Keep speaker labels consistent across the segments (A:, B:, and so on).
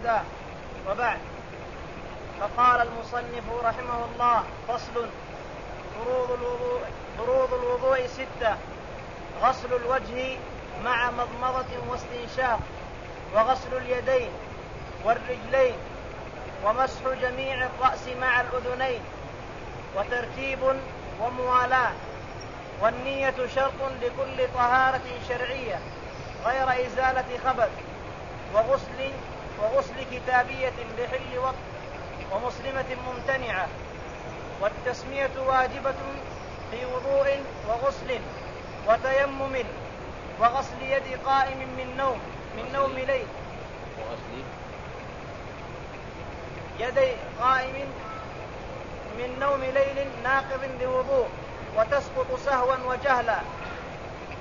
A: هداه وبعد. فقال المصنف رحمه الله فصل فروض الوضوء فروض الوضوء ستة. غسل الوجه مع مضمضة واستنشاق. وغسل اليدين والرجلين. ومسح جميع الرأس مع الأذنين. وترتيب وموالاة. والنية شرط لكل طهارة شرعية. غير إزالة خبث وغسل وغسل كتابية لحل وقت ومسلمة ممتنعة والتسمية واجبة في وضوء وغسل وتيمم وغسل يد قائم من نوم من نوم ليل. وغسل يدي قائم من نوم ليل ناقض لوضوء وتسقط سهوا وجهلا.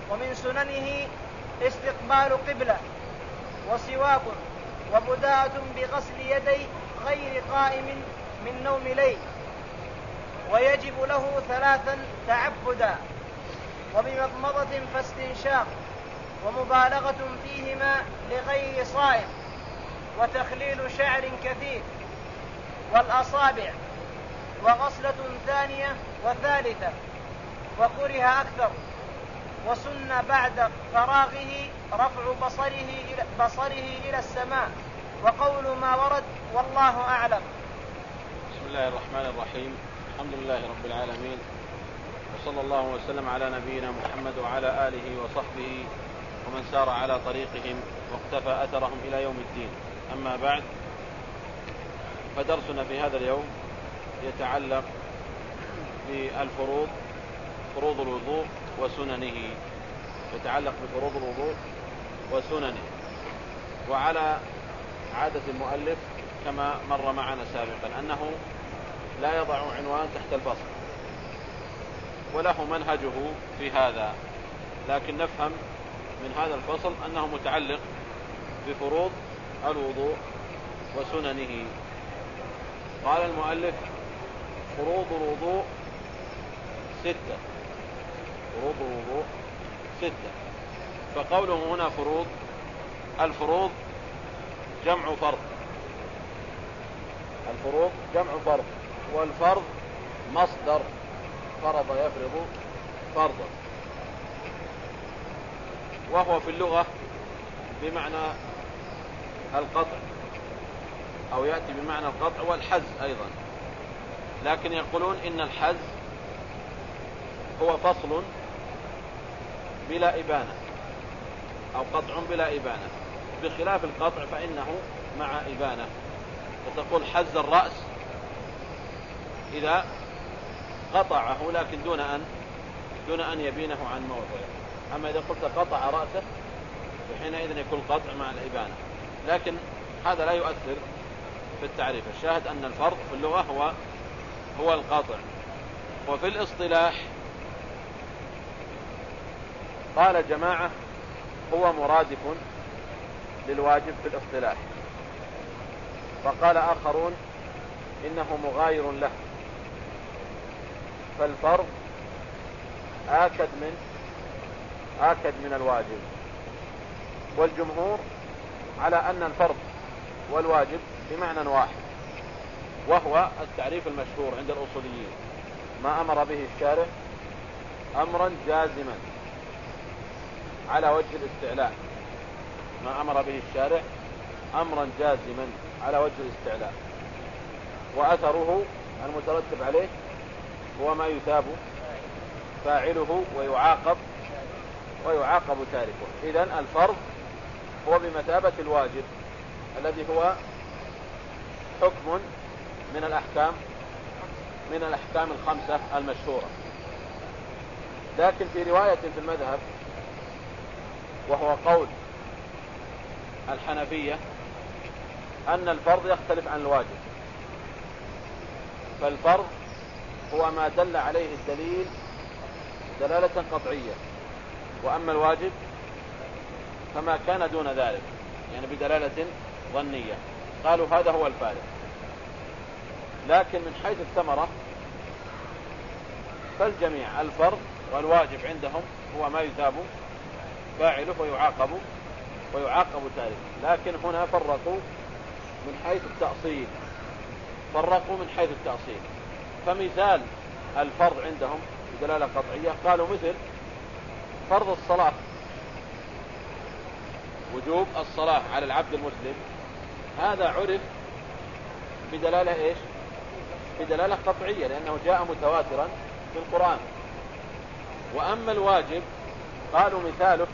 A: ومن سننه استقبال قبلة وسواك. وبداءة بغسل يدي غير قائم من نوم ليل ويجب له ثلاثا تعبدا وبمضمضة فاستنشاق ومبالغة فيهما لغير صائم وتخليل شعر كثير والأصابع وغسلة ثانية وثالثة وكره أكثر. وسن بعد فراغه رفع بصره إلى, بصره إلى السماء. وقول ما ورد والله أعلم.
B: بسم الله الرحمن الرحيم. الحمد لله رب العالمين. وصلى الله وسلم على نبينا محمد وعلى آله وصحبه ومن سار على طريقهم واقتفى أثرهم إلى يوم الدين. أما بعد فدرسنا في هذا اليوم يتعلق بالفروض فروض الوضوء. وسننه يتعلق بفروض الوضوء وسننه. وعلى عادة المؤلف كما مر معنا سابقا أنه لا يضع عنوان تحت الفصل وله منهجه في هذا لكن نفهم من هذا الفصل أنه متعلق بفروض الوضوء وسننه. قال المؤلف فروض الوضوء ستة. فروض الوضوء ستة. فقوله هنا فروض الفروض جمع فرض. الفروض جمع فرض والفرض مصدر. فرض يفرض فرضا. وهو في اللغة بمعنى القطع أو يأتي بمعنى القطع والحز أيضا. لكن يقولون إن الحز هو فصل بلا إبانة أو قطع بلا إبانة. بخلاف القطع فإنه مع إبانة. فتقول حز الرأس إذا قطعه لكن دون أن دون أن يبينه عن موضعه أما إذا قلت قطع رأسه فحينئذ يكون قطع مع الإبانة. لكن هذا لا يؤثر في التعريف. الشاهد أن الفرض في اللغة هو هو القاطع وفي الاصطلاح قال جماعة هو مرادف للواجب في الاصطلاح. وقال آخرون إنه مغاير له. فالفرض آكد من آكد من الواجب. والجمهور على أن الفرض والواجب بمعنى واحد وهو التعريف المشهور عند الأصوليين. ما أمر به الشارع؟ أمرا جازما. على وجه الاستعلاء. ما أمر به الشارع أمرا جازما على وجه الاستعلاء. وأثره المترتب عليه هو ما يثاب فاعله ويعاقب ويعاقب تاركه. إذا الفرض هو بمثابة الواجب الذي هو حكم من الأحكام من الأحكام الخمسة المشهورة. لكن في رواية في المذهب وهو قول الحنفية أن الفرض يختلف عن الواجب. فالفرض هو ما دل عليه الدليل دلالة قطعية. وأما الواجب فما كان دون ذلك يعني بدلالة ظنية. قالوا هذا هو الفارق. لكن من حيث الثمرة فالجميع الفرض والواجب عندهم هو ما يثاب فاعله ويعاقب ويعاقب تاركه لكن هنا فرقوا من حيث التأصيل. فرقوا من حيث التأصيل. فمثال الفرض عندهم بدلالة قطعية قالوا مثل فرض الصلاة. وجوب الصلاة على العبد المسلم. هذا عرف بدلالة إيش؟ بدلالة قطعية لأنه جاء متواترا في القرآن. وأما الواجب قالوا مثاله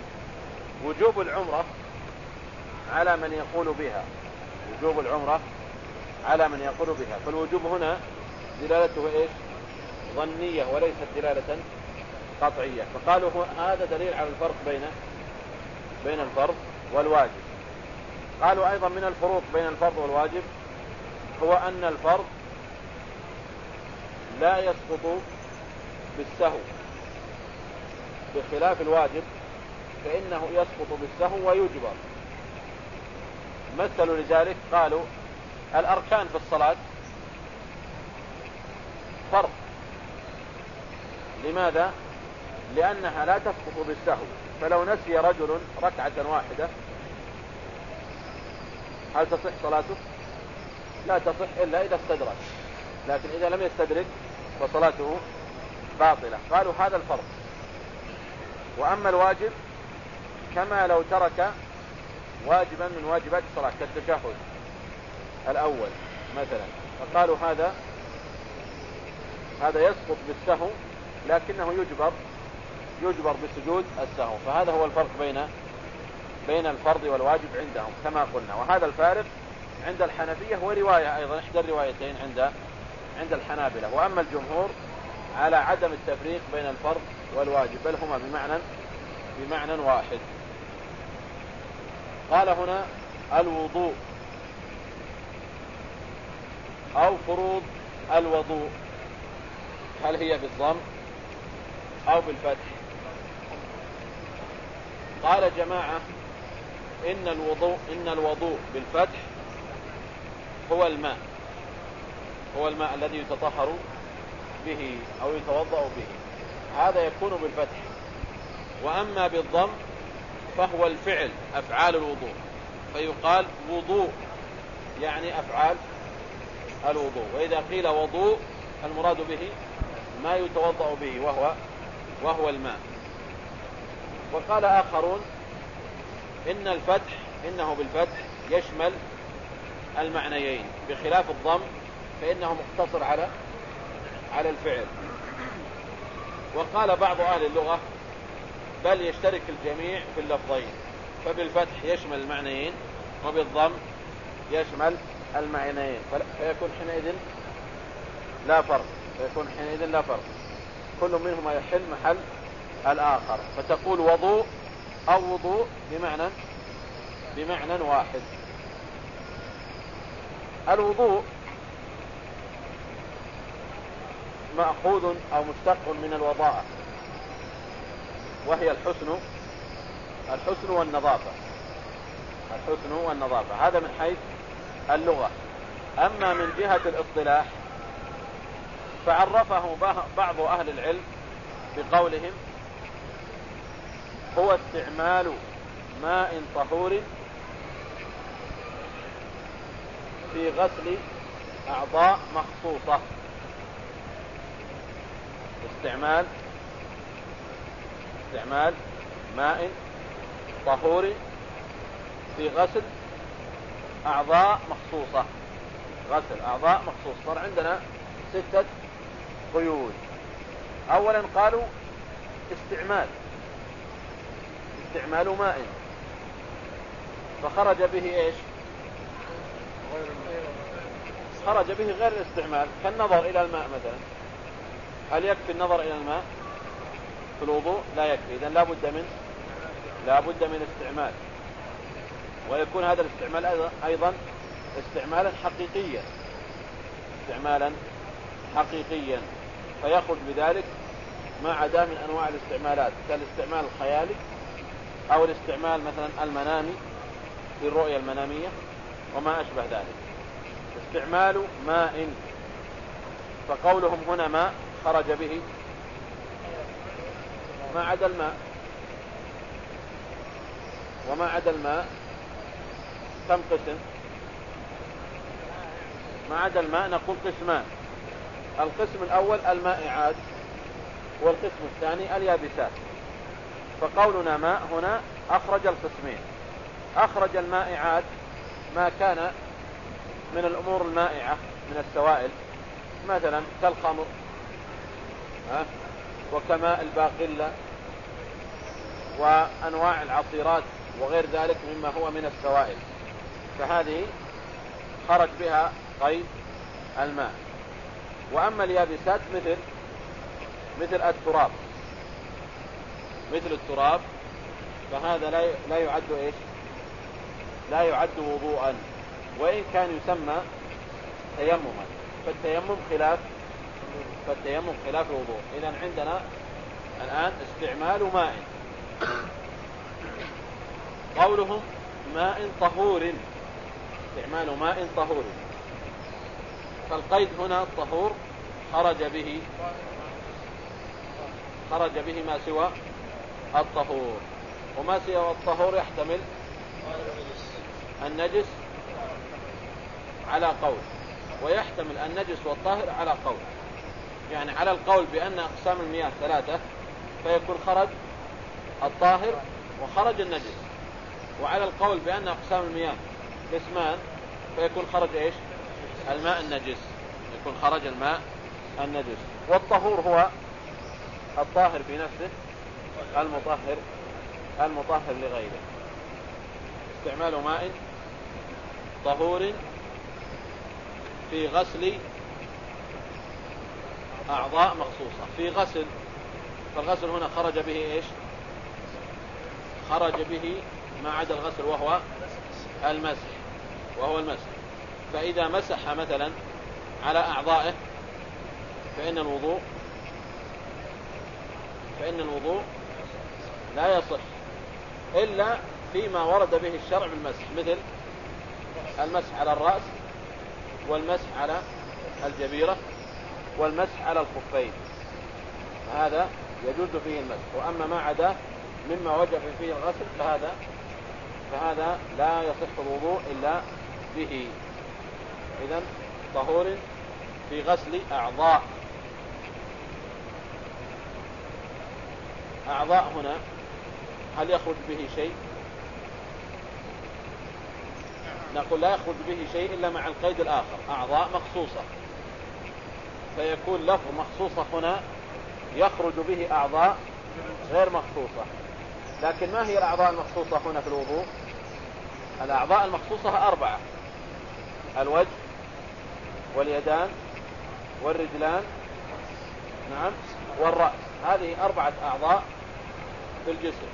B: وجوب العمرة على من يقول بها. وجوب العمرة على من يقول بها. فالوجوب هنا دلالته إيش؟ ظنية وليست دلالة قطعية. فقالوا هذا دليل على الفرق بين بين الفرض والواجب. قالوا أيضا من الفروق بين الفرض والواجب هو أن الفرض لا يسقط بالسهو. بخلاف الواجب فإنه يسقط بالسهو ويجبر. مثلوا لذلك قالوا الأركان في الصلاة فرض. لماذا؟ لأنها لا تسقط بالسهو. فلو نسي رجل ركعة واحدة هل تصح صلاته؟ لا تصح إلا إذا استدرك. لكن إذا لم يستدرك فصلاته باطلة. قالوا هذا الفرق وأما الواجب كما لو ترك واجبا من واجبات الصلاة كالتشهد الأول مثلا. فقالوا هذا هذا يسقط بالسهو لكنه يجبر يجبر بسجود السهو. فهذا هو الفرق بين بين الفرض والواجب عندهم كما قلنا. وهذا الفارق عند الحنفية ورواية أيضا إحدى الروايتين عند عند الحنابلة. وأما الجمهور على عدم التفريق بين الفرض والواجب بل هما بمعنى بمعنى واحد. قال هنا الوضوء أو فروض الوضوء. هل هي بالضم أو بالفتح؟ قال جماعة إن الوضوء إن الوضوء بالفتح هو الماء هو الماء الذي يتطهر به أو يتوضأ به. هذا يكون بالفتح. وأما بالضم فهو الفعل أفعال الوضوء. فيقال وضوء يعني أفعال الوضوء. وإذا قيل وضوء المراد به ما يتوضأ به وهو وهو الماء. وقال آخرون إن الفتح إنه بالفتح يشمل المعنيين. بخلاف الضم فإنه مقتصر على على الفعل. وقال بعض أهل اللغة بل يشترك الجميع في اللفظين. فبالفتح يشمل المعنيين وبالضم يشمل المعنيين. فيكون حينئذ لا فرق. فيكون حينئذ لا فرق. كل منهما يحل محل الآخر. فتقول وضوء أو وضوء بمعنى بمعنى واحد. الوضوء مأخوذ أو مشتق من الوضاءة وهي الحسن الحسن والنظافة. الحسن والنظافة. هذا من حيث اللغة. أما من جهة الاصطلاح فعرفه بعض أهل العلم بقولهم هو استعمال ماء طهور في غسل أعضاء مخصوصة. استعمال استعمال ماء طهور في غسل أعضاء مخصوصة. غسل أعضاء مخصوصة. صار عندنا ستة قيود. أولا قالوا استعمال. استعمال ماء. فخرج به إيش؟ خرج به غير الاستعمال. كالنظر إلى الماء مثلا. هل يكفي النظر إلى الماء؟ في الوضوء لا يكفي. اذا لا بد من لا بد من استعمال. ويكون هذا الاستعمال أيضا استعمالا حقيقيا. استعمالا حقيقيا. فيخرج بذلك ما عدا من أنواع الاستعمالات كالاستعمال الخيالي أو الاستعمال مثلا المنامي في الرؤية المنامية وما أشبه ذلك. استعمال ماء فقولهم هنا ماء خرج به ما عدا الماء. وما عدا الماء كم قسم؟ ما عدا الماء نقول قسمان. القسم الأول المائعات والقسم الثاني اليابسات. فقولنا ماء هنا أخرج القسمين. أخرج المائعات ما كان من الأمور المائعة من السوائل. مثلا كالخمر وكماء الباقلة. وأنواع العصيرات وغير ذلك مما هو من السوائل. فهذه خرج بها قيد الماء. وأما اليابسات مثل مثل التراب. مثل التراب فهذا لا لا يعد إيش؟ لا يعد وضوءا. وإن كان يسمى تيمما. فالتيمم خلاف فالتيمم خلاف الوضوء. إذا عندنا الآن استعمال ماء. قولهم ماء طهور. استعمال ماء طهور. فالقيد هنا الطهور خرج به خرج به ما سوى الطهور. وما سوى الطهور يحتمل النجس على قول. ويحتمل النجس والطاهر على قول. يعني على القول بأن أقسام المياه ثلاثة فيكون خرج الطاهر وخرج النجس. وعلى القول بأن أقسام المياه قسمان فيكون خرج إيش؟ الماء النجس. يكون خرج الماء النجس. والطهور هو الطاهر بنفسه المطهر المطهر لغيره. استعمال ماء طهور في غسل أعضاء مخصوصة. في غسل فالغسل هنا خرج به إيش؟ خرج به ما عدا الغسل وهو المسح وهو المسح. فإذا مسح مثلا على أعضائه فإن الوضوء فإن الوضوء لا يصح إلا فيما ورد به الشرع بالمسح مثل المسح على الرأس والمسح على الجبيرة والمسح على الخفين. هذا يجوز فيه المسح. وأما ما عدا مما وجب فيه الغسل فهذا فهذا لا يصح الوضوء إلا به. إذا طهور في غسل أعضاء. أعضاء هنا هل يخرج به شيء؟ نقول لا يخرج به شيء إلا مع القيد الآخر. أعضاء مخصوصة. فيكون لفظ مخصوصة هنا يخرج به أعضاء غير مخصوصة. لكن ما هي الأعضاء المخصوصة هنا في الوضوء؟ الأعضاء المخصوصة أربعة. الوجه واليدان والرجلان نعم والرأس. هذه أربعة أعضاء في الجسم.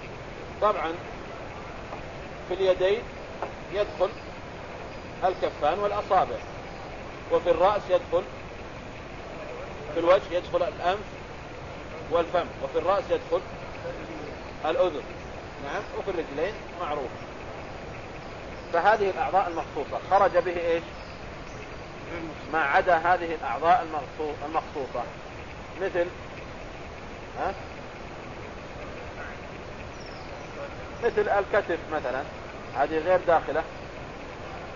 B: طبعا في اليدين يدخل الكفان والأصابع وفي الرأس يدخل في الوجه يدخل الأنف والفم وفي الرأس يدخل الأذن. نعم وفي الرجلين معروف. فهذه الأعضاء المخصوصة. خرج به إيش؟ ما عدا هذه الأعضاء المخصوصة. مثل ها؟ مثل الكتف مثلا. هذه غير داخلة.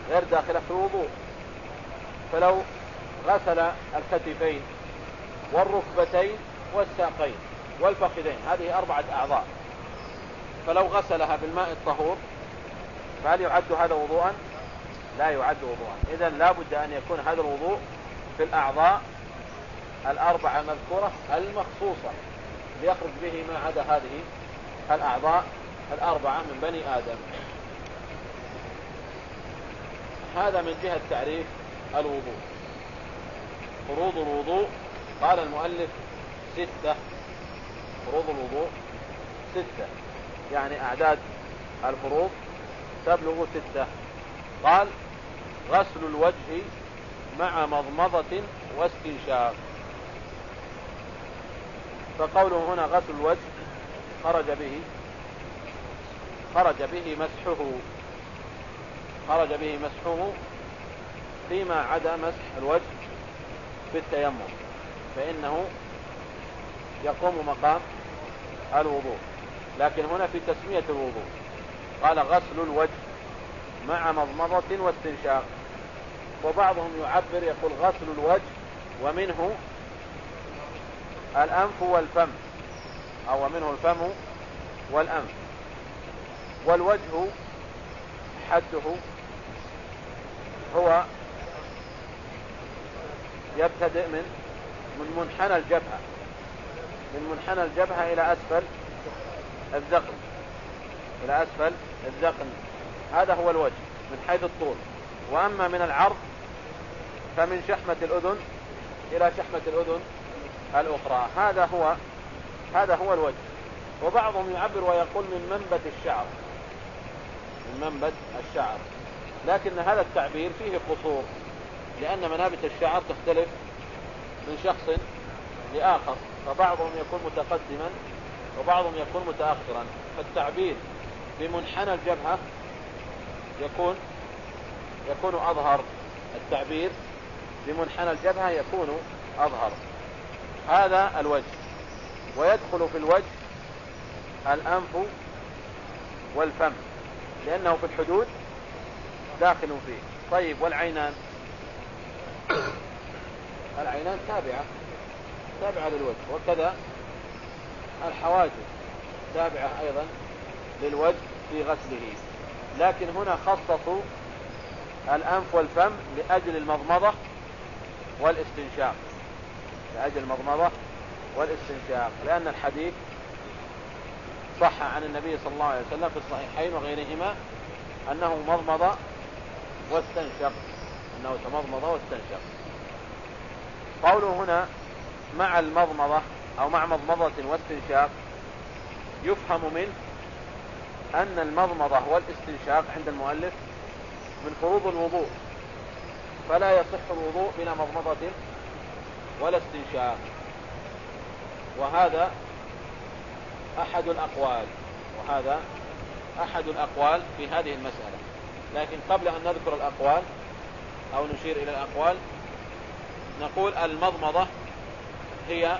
B: غير داخلة في الوضوء. فلو غسل الكتفين والركبتين والساقين والفخذين. هذه أربعة أعضاء. فلو غسلها بالماء الطهور فهل يعد هذا وضوءا؟ لا يعد وضوءا. إذا لا بد أن يكون هذا الوضوء في الأعضاء الأربعة المذكورة المخصوصة ليخرج به ما عدا هذه الأعضاء الأربعة من بني آدم. هذا من جهة تعريف الوضوء. فروض الوضوء قال المؤلف ستة. فروض الوضوء ستة. يعني أعداد الفروض تبلغ ستة. قال غسل الوجه مع مضمضة واستنشاق. فقوله هنا غسل الوجه خرج به خرج به مسحه. خرج به مسحه فيما عدا مسح الوجه في التيمم فإنه يقوم مقام الوضوء. لكن هنا في تسمية الوضوء. قال غسل الوجه مع مضمضة واستنشاق. وبعضهم يعبر يقول غسل الوجه ومنه الأنف والفم. أو منه الفم والأنف. والوجه حده هو يبتدئ من من منحنى الجبهة. من منحنى الجبهة إلى أسفل الذقن. إلى أسفل الذقن. هذا هو الوجه من حيث الطول. وأما من العرض فمن شحمة الأذن إلى شحمة الأذن الأخرى. هذا هو هذا هو الوجه. وبعضهم يعبر ويقول من منبت الشعر. من منبت الشعر. لكن هذا التعبير فيه قصور لأن منابت الشعر تختلف من شخص لآخر. فبعضهم يكون متقدما وبعضهم يكون متأخرا. فالتعبير بمنحنى الجبهة يكون يكون أظهر. التعبير بمنحنى الجبهة يكون أظهر. هذا الوجه. ويدخل في الوجه الأنف والفم لأنه في الحدود داخل فيه. طيب والعينان؟ العينان تابعة. تابعة للوجه. وكذا الحواجب تابعة أيضا للوجه في غسله. لكن هنا خصصوا الأنف والفم لأجل المضمضة والاستنشاق. لأجل المضمضة والاستنشاق. لأن الحديث صح عن النبي صلى الله عليه وسلم في الصحيحين وغيرهما أنه مضمض واستنشق. أنه تمضمض واستنشق. قوله هنا مع المضمضة أو مع مضمضة واستنشاق يفهم منه أن المضمضة والاستنشاق عند المؤلف من فروض الوضوء فلا يصح الوضوء بلا مضمضة ولا استنشاق. وهذا أحد الأقوال وهذا أحد الأقوال في هذه المسألة. لكن قبل أن نذكر الأقوال أو نشير إلى الأقوال نقول المضمضة هي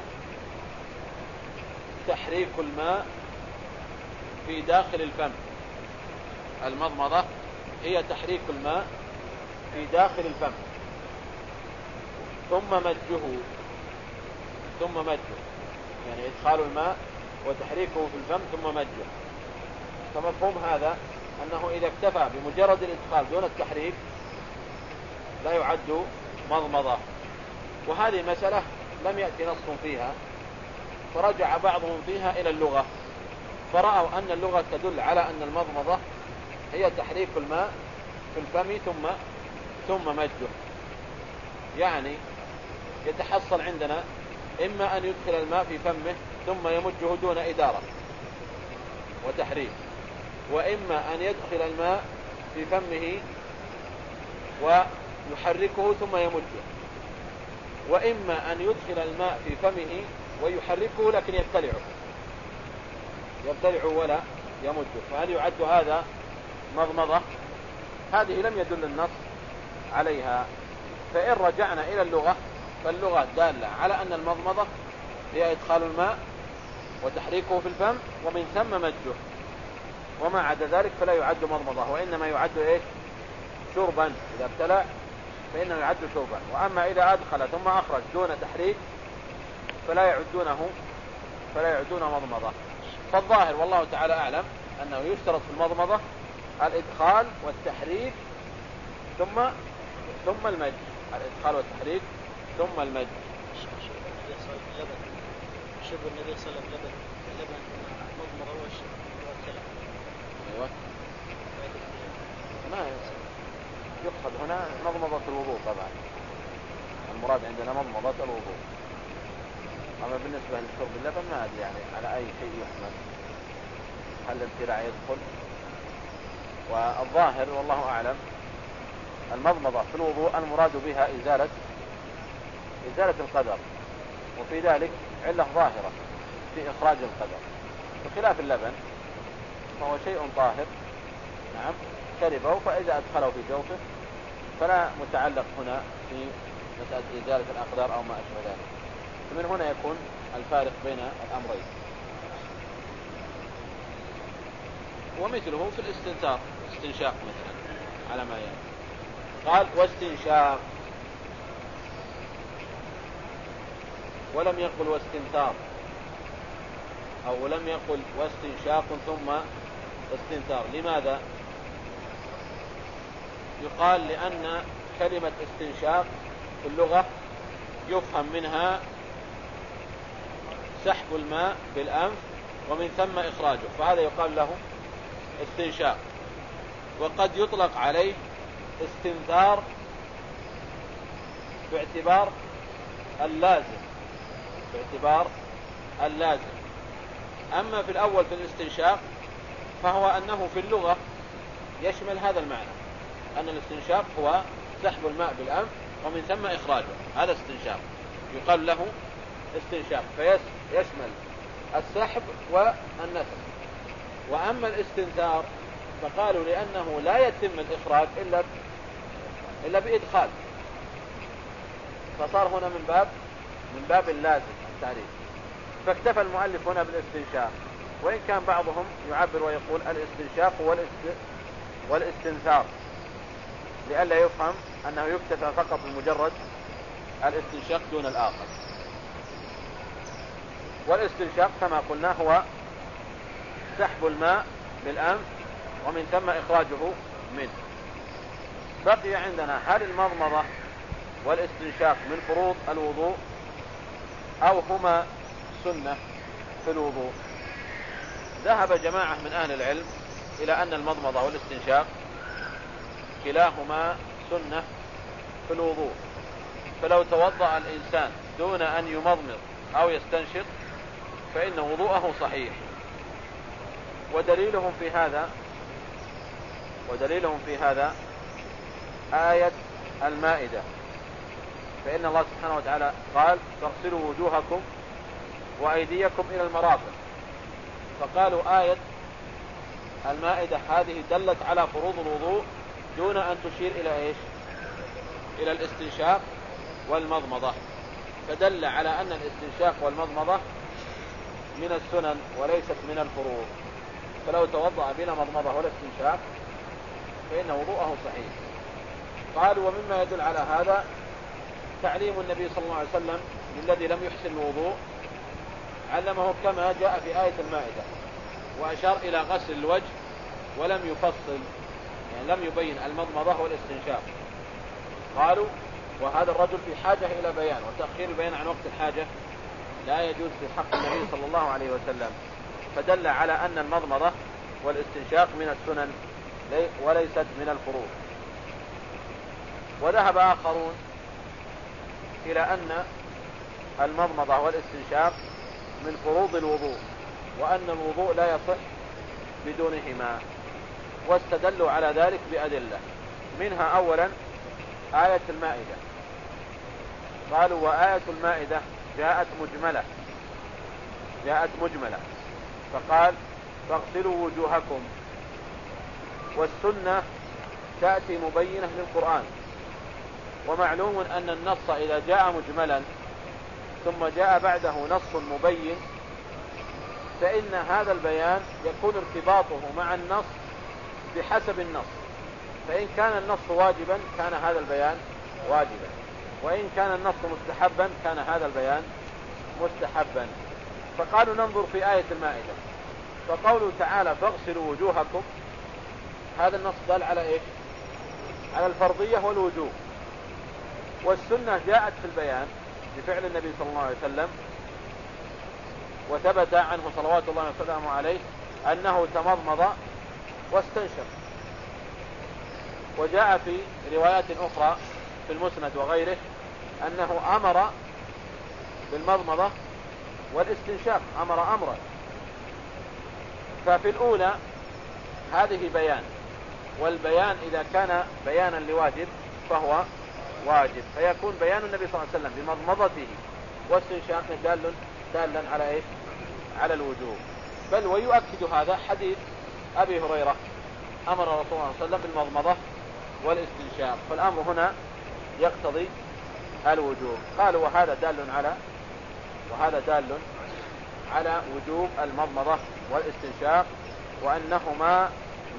B: تحريك الماء في داخل الفم. المضمضة هي تحريك الماء في داخل الفم. ثم مجه ثم مجه يعني إدخال الماء وتحريكه في الفم ثم مجه فمفهوم هذا أنه إذا اكتفى بمجرد الإدخال دون التحريك لا يعد مضمضة. وهذه مسألة لم يأتي نص فيها. فرجع بعضهم فيها إلى اللغة. فرأوا أن اللغة تدل على أن المضمضة هي تحريك الماء في الفم ثم ثم مجه يعني يتحصل عندنا إما أن يدخل الماء في فمه ثم يمجه دون إدارة وتحريك وإما أن يدخل الماء في فمه ويحركه ثم يمجه وإما أن يدخل الماء في فمه ويحركه لكن يبتلعه. يبتلعه ولا يمجه فهل يعد هذا مضمضة؟ هذه لم يدل النص عليها. فإن رجعنا إلى اللغة فاللغة دالة على أن المضمضة هي إدخال الماء وتحريكه في الفم ومن ثم مجه وما عدا ذلك فلا يعد مضمضة وإنما يعد إيش؟ شربا. إذا ابتلع فإنه يعد شربا. وأما إذا أدخل ثم أخرج دون تحريك فلا يعدونه فلا يعدون مضمضة. فالظاهر والله تعالى أعلم أنه يشترط في المضمضة الإدخال والتحريك ثم ثم المج الإدخال والتحريك ثم المج
C: شرب النبي صلى الله عليه وسلم لبن اللبن مضمضة والكلام.
B: أيوة. ما يقصد هنا مضمضة الوضوء طبعا. المراد عندنا مضمضة الوضوء. أما بالنسبة لشرب اللبن ما أدري يعني على أي شيء يحمل. هل الابتلاع يدخل؟ والظاهر والله أعلم المضمضة في الوضوء المراد بها إزالة إزالة القدر. وفي ذلك علة ظاهرة في إخراج القدر. بخلاف اللبن فهو شيء طاهر. نعم. شربه فإذا أدخله في جوفه فلا متعلق هنا في مسألة إزالة الأقدار أو ما أشبه ذلك. فمن هنا يكون الفارق بين الأمرين. ومثله في الاستنثار استنشاق مثلا على ما يعني. قال واستنشاق. ولم يقل واستنثار. أو لم يقل واستنشاق ثم استنثار. لماذا؟ يقال لأن كلمة استنشاق في اللغة يفهم منها سحب الماء بالأنف ومن ثم إخراجه فهذا يقال له استنشاق. وقد يطلق عليه استنثار باعتبار اللازم باعتبار اللازم. أما في الأول في الاستنشاق فهو أنه في اللغة يشمل هذا المعنى أن الاستنشاق هو سحب الماء بالأنف ومن ثم إخراجه هذا استنشاق. يقال له استنشاق فيشمل السحب والنفس وأما الاستنثار فقالوا لأنه لا يتم الإخراج إلا إلا بإدخال. فصار هنا من باب من باب اللازم التعريف. فاكتفى المؤلف هنا بالاستنشاق. وإن كان بعضهم يعبر ويقول الاستنشاق والاستنثار. لئلا يفهم أنه يكتفى فقط بمجرد الاستنشاق دون الآخر. والاستنشاق كما قلنا هو سحب الماء بالأنف ومن ثم إخراجه منه. بقي عندنا هل المضمضة والاستنشاق من فروض الوضوء أو هما سنة في الوضوء؟ ذهب جماعة من أهل العلم إلى أن المضمضة والاستنشاق كلاهما سنة في الوضوء. فلو توضأ الإنسان دون أن يمضمض أو يستنشق فإن وضوءه صحيح. ودليلهم في هذا ودليلهم في هذا آية المائدة. فإن الله سبحانه وتعالى قال فاغسلوا وجوهكم وأيديكم إلى المرافق. فقالوا آية المائدة هذه دلت على فروض الوضوء دون أن تشير إلى إيش؟ إلى الاستنشاق والمضمضة. فدل على أن الاستنشاق والمضمضة من السنن وليست من الفروض فلو توضأ بلا مضمضة ولا استنشاق فإن وضوءه صحيح. قالوا ومما يدل على هذا تعليم النبي صلى الله عليه وسلم للذي لم يحسن الوضوء. علمه كما جاء في آية المائدة. وأشار إلى غسل الوجه ولم يفصل يعني لم يبين المضمضة والاستنشاق. قالوا وهذا الرجل في حاجة إلى بيان وتأخير البيان عن وقت الحاجة. لا يجوز في حق النبي صلى الله عليه وسلم. فدل على أن المضمضة والاستنشاق من السنن وليست من الفروض وذهب آخرون إلى أن المضمضة والاستنشاق من فروض الوضوء وأن الوضوء لا يصح بدونهما واستدلوا على ذلك بأدلة. منها أولا آية المائدة. قالوا وآية المائدة جاءت مجملة. جاءت مجملة. فقال فاغسلوا وجوهكم. والسنة تأتي مبينة للقرآن. ومعلوم أن النص إذا جاء مجملا ثم جاء بعده نص مبين فإن هذا البيان يكون ارتباطه مع النص بحسب النص. فإن كان النص واجبا كان هذا البيان واجبا. وإن كان النص مستحبا كان هذا البيان مستحبا. فقالوا ننظر في آية المائدة. فقوله تعالى فاغسلوا وجوهكم. هذا النص دل على إيش؟ على الفرضية والوجوب والسنة جاءت في البيان بفعل النبي صلى الله عليه وسلم وثبت عنه صلوات الله وسلامه عليه أنه تمضمض واستنشق. وجاء في روايات أخرى في المسند وغيره أنه أمر بالمضمضة والاستنشاق أمر أمرا. ففي الأولى هذه بيان والبيان إذا كان بيانا لواجب فهو واجب. فيكون بيان النبي صلى الله عليه وسلم بمضمضته واستنشاقه دال دالا على إيش؟ على الوجوب. بل ويؤكد هذا حديث أبي هريرة أمر رسول الله صلى الله عليه وسلم بالمضمضة والاستنشاق. فالأمر هنا يقتضي الوجوب. قالوا وهذا دال على وهذا دال على وجوب المضمضة والاستنشاق وأنهما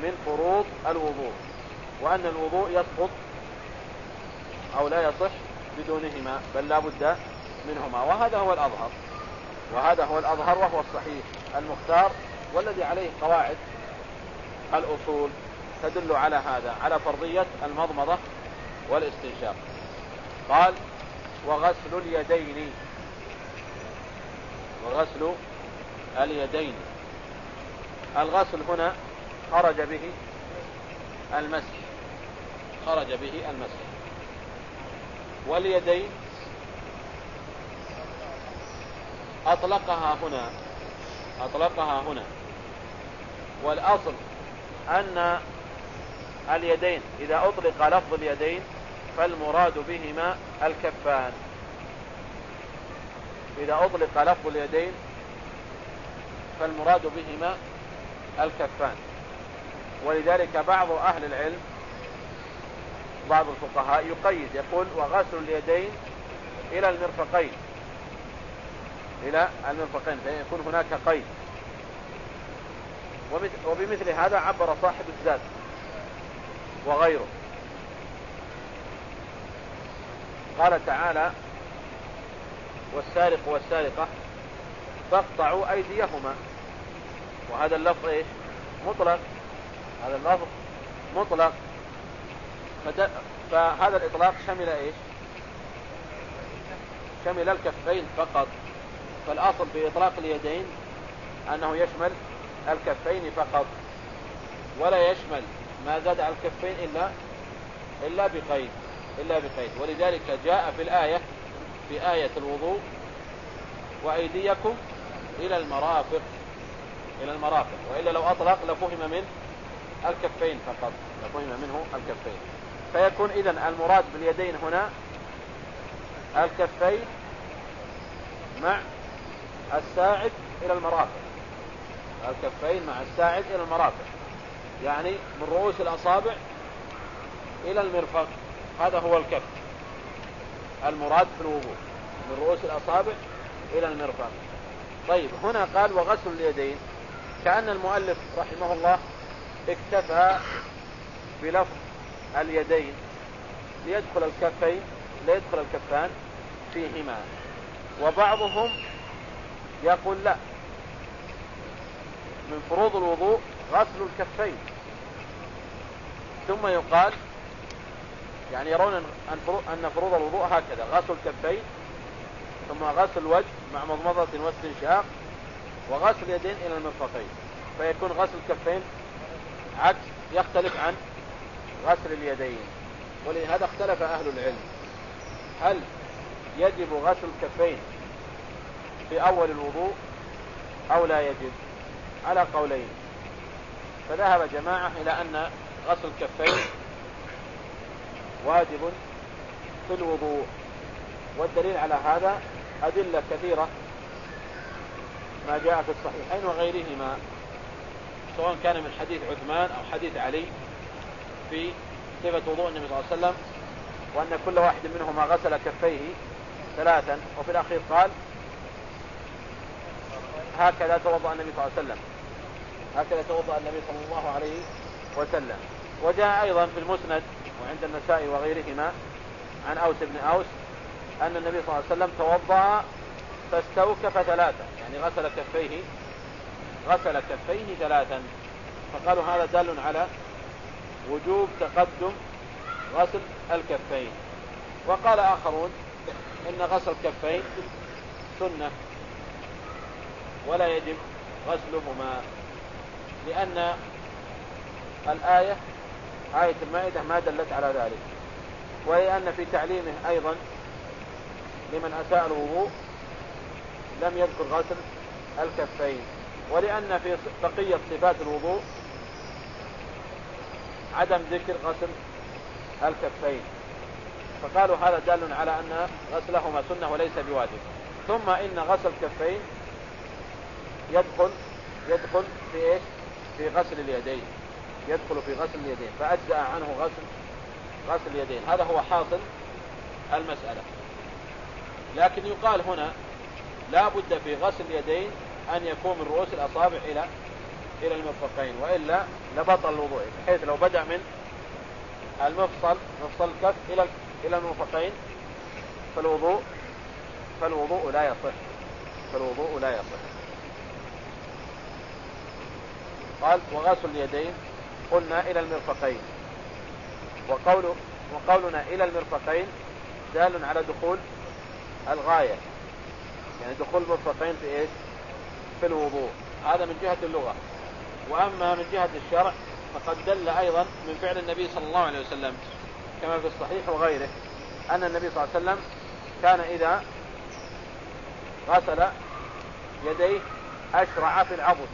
B: من فروض الوضوء وأن الوضوء يسقط أو لا يصح بدونهما بل لا بد منهما. وهذا هو الأظهر. وهذا هو الأظهر وهو الصحيح. المختار والذي عليه قواعد الأصول تدل على هذا على فرضية المضمضة والاستنشاق. قال وغسل اليدين. وغسل اليدين. الغسل هنا خرج به المسح. خرج به المسح. واليدين أطلقها هنا. أطلقها هنا. والأصل أن اليدين إذا أطلق لفظ اليدين فالمراد بهما الكفان. إذا أطلق لفظ اليدين فالمراد بهما الكفان. ولذلك بعض أهل العلم بعض الفقهاء يقيد يقول وغسل اليدين إلى المرفقين. إلى المرفقين فيكون هناك قيد. وبمثل هذا عبر صاحب الزاد وغيره. قال تعالى والسارق والسارقة فاقطعوا أيديهما. وهذا اللفظ إيش؟ مطلق. هذا اللفظ مطلق. فهذا الإطلاق شمل إيش؟ شمل الكفين فقط. فالأصل في إطلاق اليدين أنه يشمل الكفين فقط ولا يشمل ما زاد على الكفين إلا إلا بقيد إلا بقيد ولذلك جاء في الآية في آية الوضوء وأيديكم إلى المرافق إلى المرافق. وإلا لو أطلق لفهم من الكفين فقط. لفهم منه الكفين. فيكون إذا المراد باليدين هنا الكفين مع الساعد إلى المرافق. الكفين مع الساعد إلى المرافق. يعني من رؤوس الأصابع إلى المرفق. هذا هو الكف. المراد في الوضوء من رؤوس الأصابع إلى المرفق طيب هنا قال وغسل اليدين. كأن المؤلف رحمه الله اكتفى بلفظ اليدين ليدخل الكفين ليدخل الكفان فيهما. وبعضهم يقول لا. من فروض الوضوء غسل الكفين. ثم يقال يعني يرون أن فروض الوضوء هكذا غسل الكفين ثم غسل الوجه مع مضمضة واستنشاق وغسل اليدين إلى المرفقين. فيكون غسل الكفين عكس يختلف عن غسل اليدين. ولهذا اختلف أهل العلم. هل يجب غسل الكفين في أول الوضوء أو لا يجب؟ على قولين. فذهب جماعة إلى أن غسل الكفين واجب في الوضوء. والدليل على هذا أدلة كثيرة ما جاء في الصحيحين وغيرهما سواء كان من حديث عثمان أو حديث علي في صفة وضوء النبي صلى الله عليه وسلم وأن كل واحد منهما غسل كفيه ثلاثا وفي الأخير قال هكذا توضأ النبي صلى الله عليه وسلم. هكذا توضأ النبي صلى الله عليه وسلم. وجاء أيضا في المسند وعند النساء وغيرهما عن أوس بن أوس أن النبي صلى الله عليه وسلم توضأ فاستوكف ثلاثة يعني غسل كفيه غسل كفيه ثلاثا. فقالوا هذا دال على وجوب تقدم غسل الكفين. وقال آخرون إن غسل الكفين سنة ولا يجب غسلهما لأن الآية آية المائدة ما دلت على ذلك. ولأن في تعليمه أيضا لمن أساء الوضوء لم يذكر غسل الكفين. ولأن في بقية صفات الوضوء عدم ذكر غسل الكفين. فقالوا هذا دال على أن غسلهما سنة وليس بواجب. ثم إن غسل الكفين يدخل يدخل في إيش؟ في غسل اليدين. يدخل في غسل اليدين فأجزأ عنه غسل غسل اليدين. هذا هو حاصل المسألة. لكن يقال هنا لا بد في غسل اليدين أن يكون من رؤوس الأصابع إلى إلى المرفقين وإلا لبطل الوضوء بحيث لو بدأ من المفصل مفصل الكف إلى إلى المرفقين فالوضوء فالوضوء لا يصح. فالوضوء لا يصح. قال وغسل اليدين قلنا إلى المرفقين. وقول وقولنا إلى المرفقين دال على دخول الغاية. يعني دخول المرفقين في إيش؟ في الوضوء. هذا من جهة اللغة. وأما من جهة الشرع فقد دل أيضا من فعل النبي صلى الله عليه وسلم. كما في الصحيح وغيره. أن النبي صلى الله عليه وسلم كان إذا غسل يديه أشرع في العضد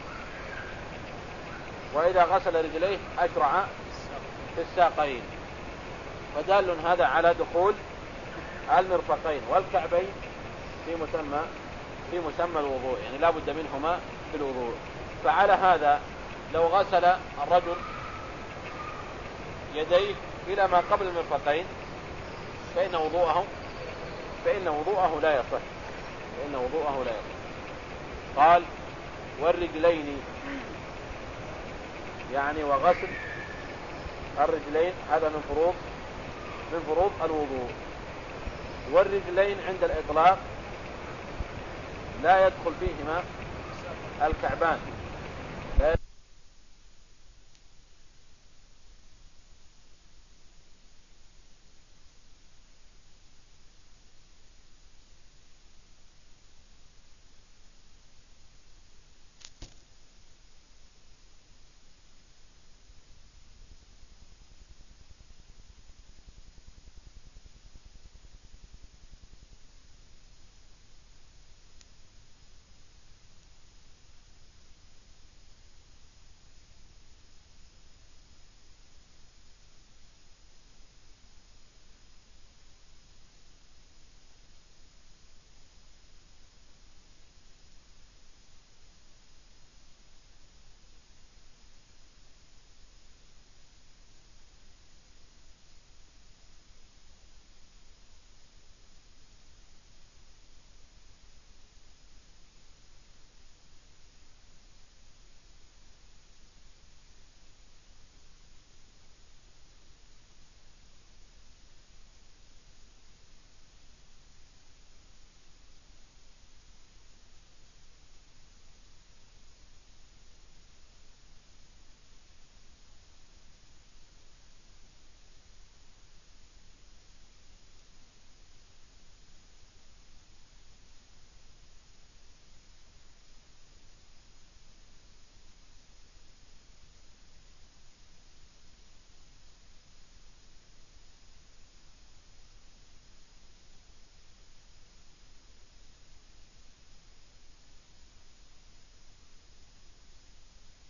B: وإذا غسل رجليه أشرع في الساقين. فدال هذا على دخول المرفقين والكعبين في مسمى في مسمى الوضوء يعني لا بد منهما في الوضوء. فعلى هذا لو غسل الرجل يديه إلى ما قبل المرفقين فإن وضوءه فإن وضوءه لا يصح. فإن وضوءه لا يصح. قال والرجلين يعني وغسل الرجلين هذا من فروض من فروض الوضوء. والرجلين عند الإطلاق لا يدخل فيهما الكعبان.